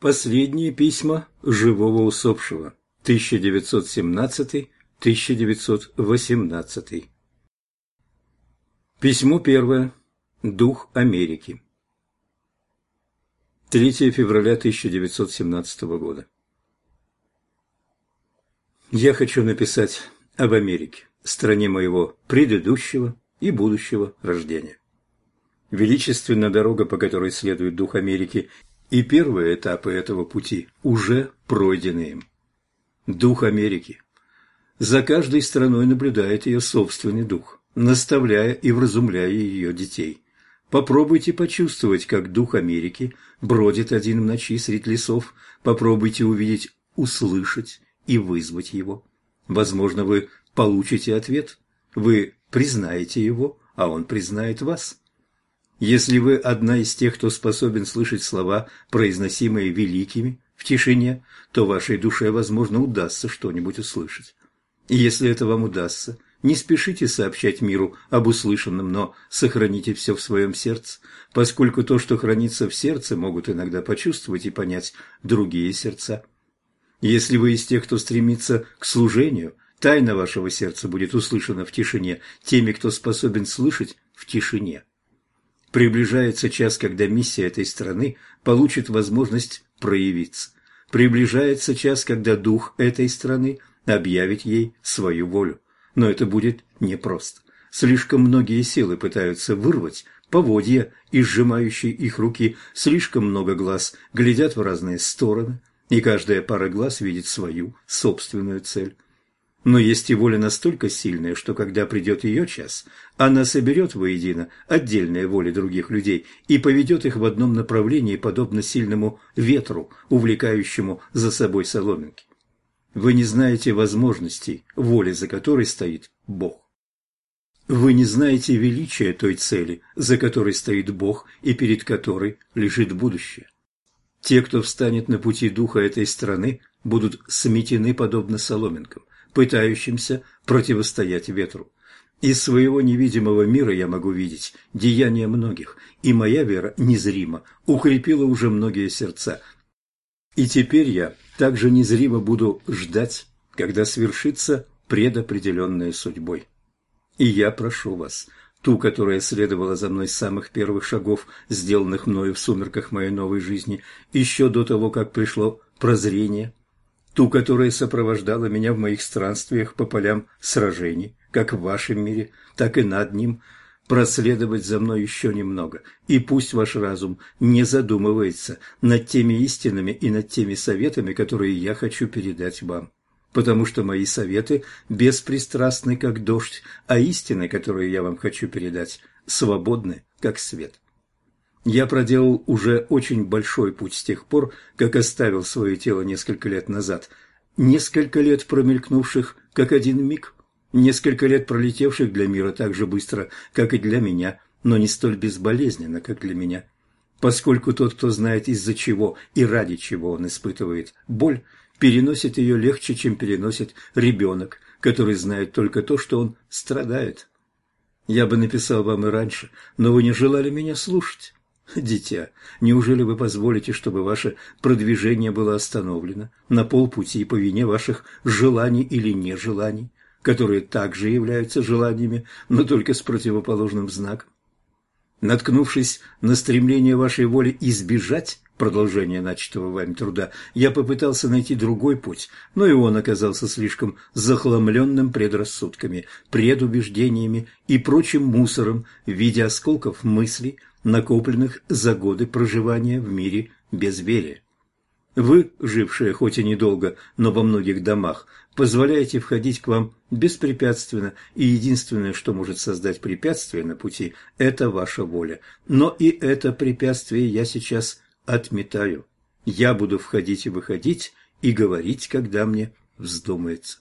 Последние письма живого усопшего. 1917-1918. Письмо первое. Дух Америки. 3 февраля 1917 года. Я хочу написать об Америке, стране моего предыдущего и будущего рождения. Величественна дорога, по которой следует Дух Америки, и первые этапы этого пути уже пройдены им. Дух Америки. За каждой страной наблюдает ее собственный дух, наставляя и вразумляя ее детей. Попробуйте почувствовать, как Дух Америки бродит один в ночи среди лесов. Попробуйте увидеть, услышать и вызвать его. Возможно, вы получите ответ. Вы признаете его, а он признает вас. Если вы одна из тех, кто способен слышать слова, произносимые великими, в тишине, то вашей душе, возможно, удастся что-нибудь услышать. И если это вам удастся, не спешите сообщать миру об услышанном, но сохраните все в своем сердце, поскольку то, что хранится в сердце, могут иногда почувствовать и понять другие сердца. Если вы из тех, кто стремится к служению, тайна вашего сердца будет услышана в тишине теми, кто способен слышать в тишине. Приближается час, когда миссия этой страны получит возможность проявиться. Приближается час, когда дух этой страны объявит ей свою волю. Но это будет непросто. Слишком многие силы пытаются вырвать поводья из сжимающей их руки, слишком много глаз глядят в разные стороны, и каждая пара глаз видит свою собственную цель. Но есть и воля настолько сильная, что когда придет ее час, она соберет воедино отдельные воли других людей и поведет их в одном направлении, подобно сильному ветру, увлекающему за собой соломинки. Вы не знаете возможностей, воли за которой стоит Бог. Вы не знаете величия той цели, за которой стоит Бог и перед которой лежит будущее. Те, кто встанет на пути духа этой страны, будут сметены подобно соломинкам пытающимся противостоять ветру. Из своего невидимого мира я могу видеть деяния многих, и моя вера незримо укрепила уже многие сердца. И теперь я также незримо буду ждать, когда свершится предопределенная судьбой. И я прошу вас, ту, которая следовала за мной с самых первых шагов, сделанных мною в сумерках моей новой жизни, еще до того, как пришло прозрение – ту, которая сопровождала меня в моих странствиях по полям сражений, как в вашем мире, так и над ним, проследовать за мной еще немного, и пусть ваш разум не задумывается над теми истинами и над теми советами, которые я хочу передать вам, потому что мои советы беспристрастны, как дождь, а истины, которые я вам хочу передать, свободны, как свет. Я проделал уже очень большой путь с тех пор, как оставил свое тело несколько лет назад. Несколько лет промелькнувших, как один миг. Несколько лет пролетевших для мира так же быстро, как и для меня, но не столь безболезненно, как для меня. Поскольку тот, кто знает из-за чего и ради чего он испытывает боль, переносит ее легче, чем переносит ребенок, который знает только то, что он страдает. Я бы написал вам и раньше, но вы не желали меня слушать. Дитя, неужели вы позволите, чтобы ваше продвижение было остановлено на полпути по вине ваших желаний или нежеланий, которые также являются желаниями, но только с противоположным знаком? Наткнувшись на стремление вашей воли избежать продолжения начатого вами труда, я попытался найти другой путь, но и он оказался слишком захламленным предрассудками, предубеждениями и прочим мусором в виде осколков мыслей, накопленных за годы проживания в мире безверия. Вы, жившие хоть и недолго, но во многих домах, позволяете входить к вам беспрепятственно, и единственное, что может создать препятствие на пути, это ваша воля. Но и это препятствие я сейчас отметаю. Я буду входить и выходить и говорить, когда мне вздумается.